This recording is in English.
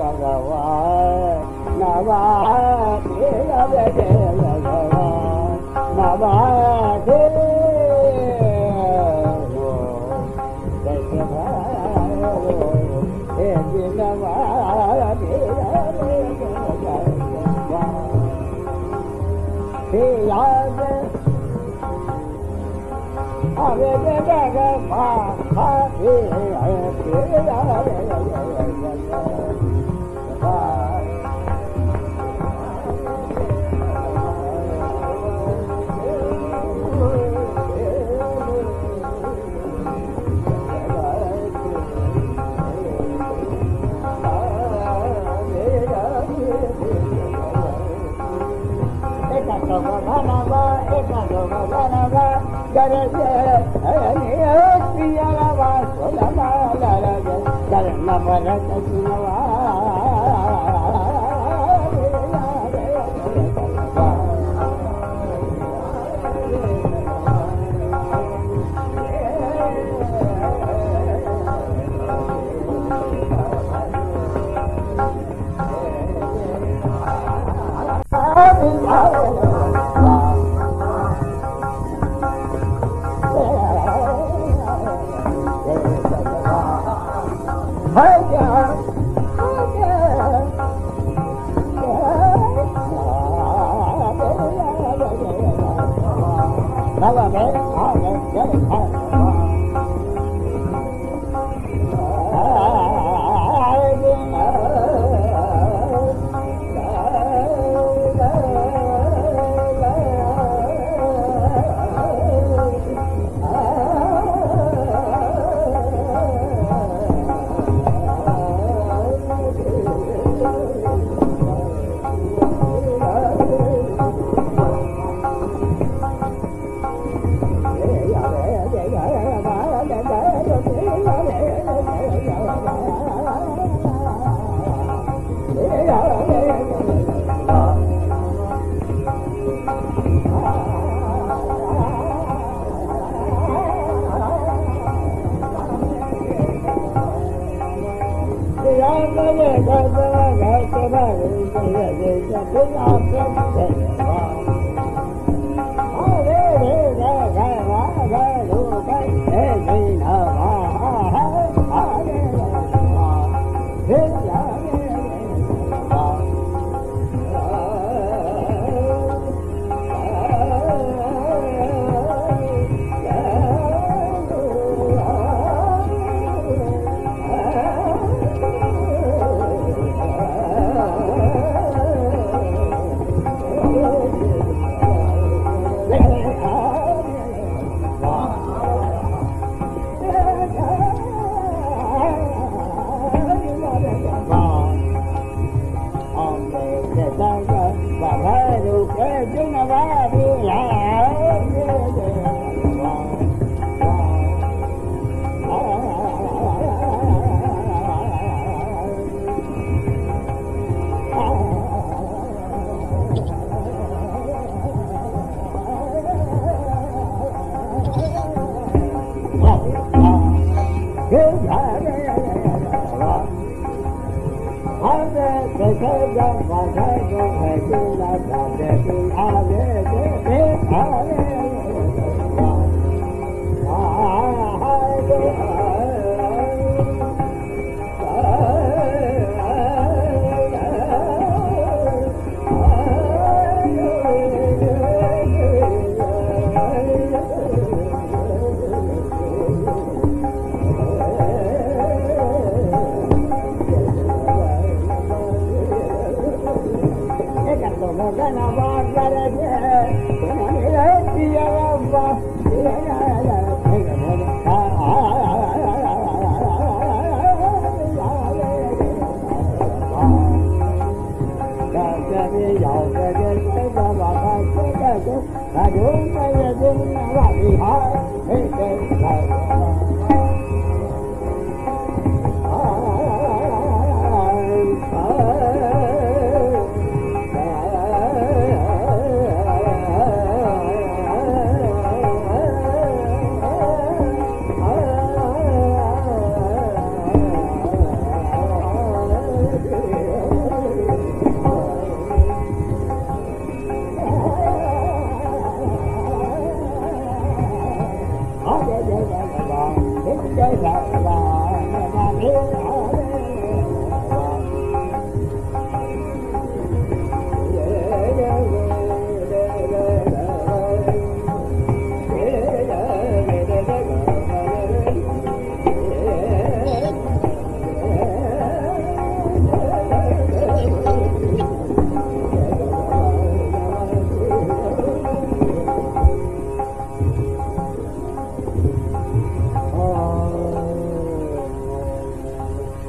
ಭಗವಾ ನವ ಕೇಳವ ಭಗವಾ ನವ ಕೇಳ Hare Krishna, Hare Krishna, Hare Krishna. కరణ మర కృష్ణవా Hello, mate. Hi, mate. Thank you. پھل جا باغ ۾ کائڻ جو ڪم آهي ۽ اڳي جو ٿيو آهي غنوا واغره دي ته ملي رتي عوام با ها ها ها ها ها ها ها